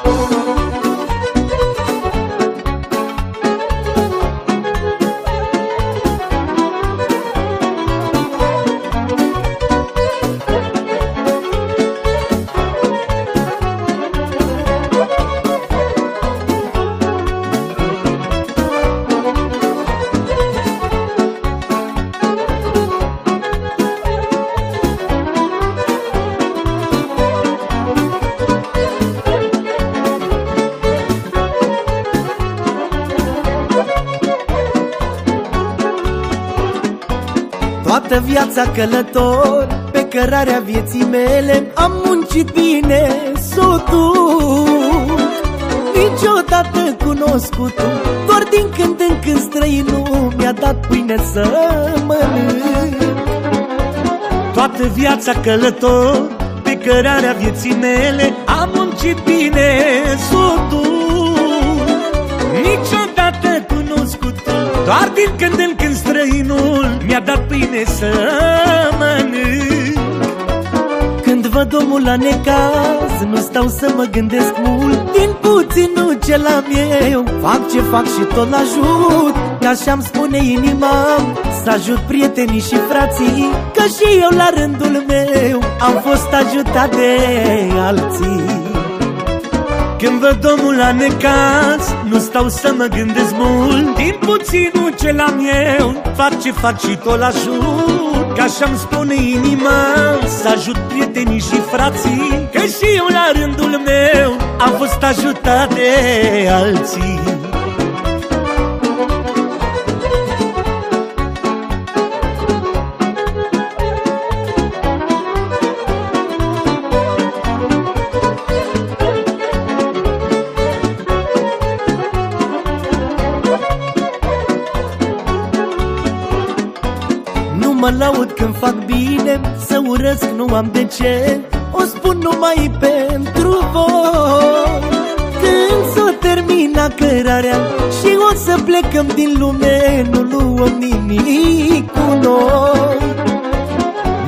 Oh, no. Toată viața călător Pe cărarea vieții mele Am muncit bine să o duc Niciodată cunoscut Doar din când în când străinul Mi-a dat pâine să mănânc. Toată viața călător Pe cărarea vieții mele Am muncit bine să o duc Niciodată cunoscut Doar din când în când străinul mi-a dat pâine să mănânc. Când văd omul la necaz Nu stau să mă gândesc mult. Din puținul ce am eu Fac ce fac și tot l-ajut. Ca așa-mi spune inima Să ajut prietenii și frații. Că și eu la rândul meu Am fost ajutat de alții. Când văd omul la necaz Nu stau să mă gândesc mult. Din puținul ce l-am eu Fac ce fac și tot ajut. Ca așa-mi spune inima Să ajut prietenii și frații. Că și eu la rândul meu Am fost ajutat de alții mă laud când fac bine Să urăsc nu am de ce. O spun numai pentru voi. Când s-o termina cărarea Și o să plecăm din lume Nu luăm nimic cu noi.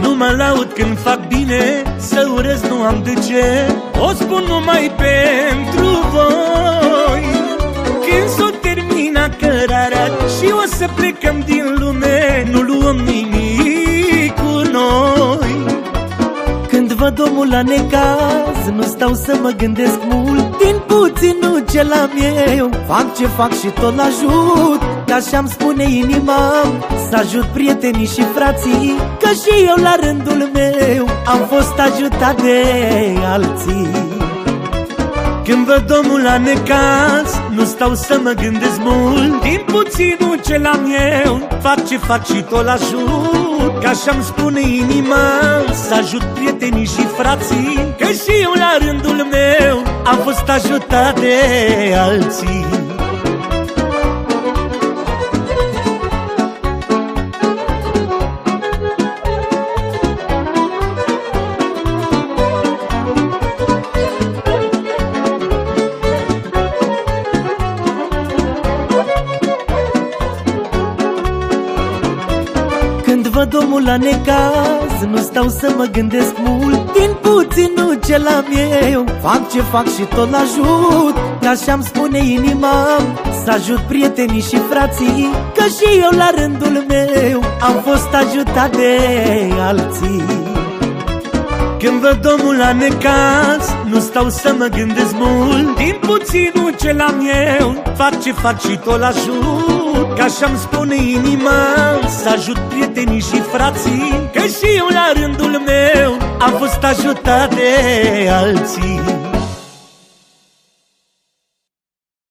Nu mă laud când fac bine Să urăsc nu am de ce. O spun numai pentru voi văd omul la necaz Nu stau să mă gândesc mult. Din puținul ce l-am eu Fac ce fac și tot l-ajut. Ca așa-mi spune inima Să ajut prietenii și frații Că și eu la rândul meu Am fost ajutat de alții când văd omul la necaz Nu stau să mă gândesc mult. Din puținul ce l-am eu Fac ce fac și tot ajut. Ca așa-mi spune inima Să ajut prietenii și frații. Că și eu la rândul meu Am fost ajutat de alții văd omul la necaz Nu stau să mă gândesc mult. Din puținul ce l-am eu Fac ce fac și tot l-ajut. Ca așa-mi spune inima Să ajut prietenii și frații Că și eu la rândul meu Am fost ajutat de alții când văd omul la necaz Nu stau să mă gândesc mult. Din puținul ce l-am eu Fac ce fac și tot ajut. Ca așa-mi spune inima Să ajut prietenii și frații. Că și eu la rândul meu Am fost ajutat de alții